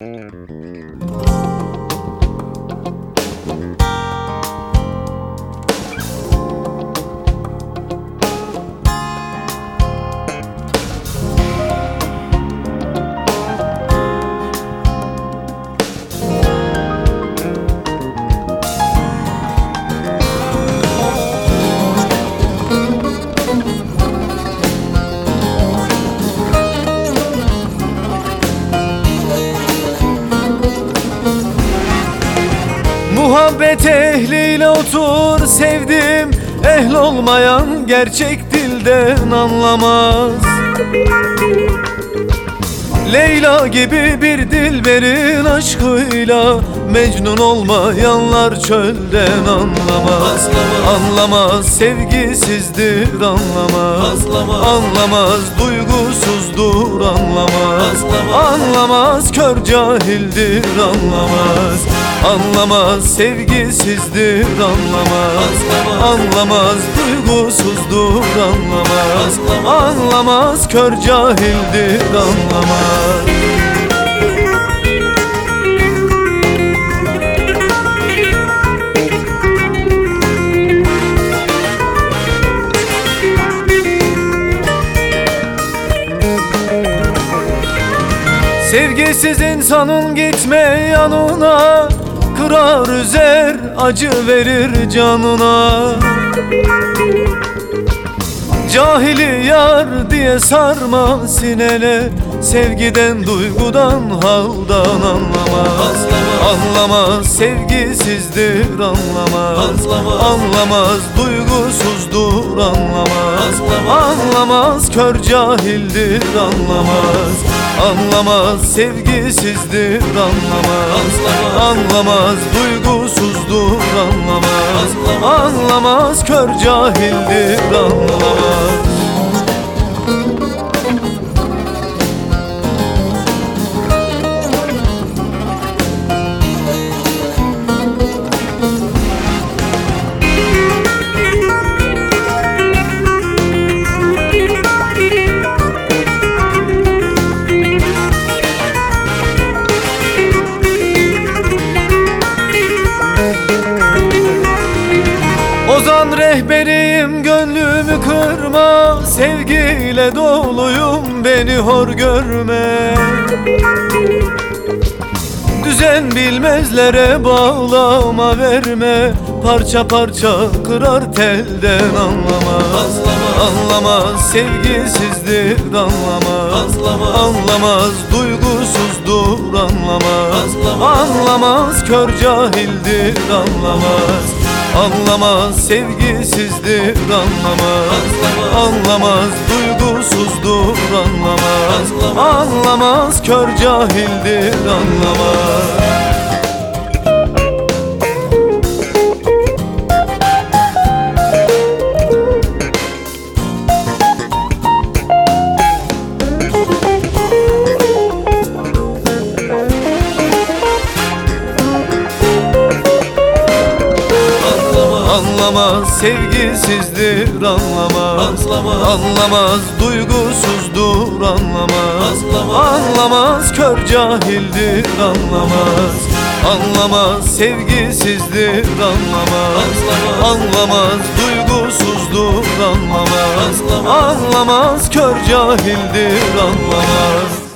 Música Muhabbet ehliyle otur sevdim. Ehl olmayan gerçek dilden anlamaz. Leyla gibi bir dilberin aşkıyla Mecnun olmayanlar çölden anlamaz. Anlamaz sevgisizdir anlamaz. Anlamaz duygusuzdur anlamaz. Anlamaz kör cahildir anlamaz Anlamaz sevgisizdir anlamaz Anlamaz duygusuzdur anlamaz Anlamaz kör cahildir anlamaz Sevgisiz insanın gitme yanına Kırar üzer acı verir canına. Cahili yar diye sarma sinene Sevgiden duygudan haldan anlamaz Anlamaz sevgisizdir anlamaz Anlamaz duygusuzdur anlamaz Anlamaz kör cahildir anlamaz Anlamaz sevgisizdir anlamaz. Anlamaz. Duygusuzdur anlamaz. Anlamaz kör cahildir anlamaz Sevgiyle doluyum beni hor görme. Düzen bilmezlere bağlama verme. Parça parça kırar telden anlamaz Anlamaz sevgisizdir anlamaz Anlamaz duygusuzdur anlamaz Anlamaz kör cahildir anlamaz Anlamaz sevgisizdir anlamaz Anlamaz duygusuzdur anlamaz Anlamaz kör cahildir anlamaz Anlamaz sevgisizdir anlamaz Anlamaz duygusuzdur anlamaz Anlamaz kör cahildir anlamaz. Anlamaz sevgisizdir anlamaz. Anlamaz duygusuzdur anlamaz. Anlamaz kör cahildir anlamaz